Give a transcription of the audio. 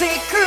secret.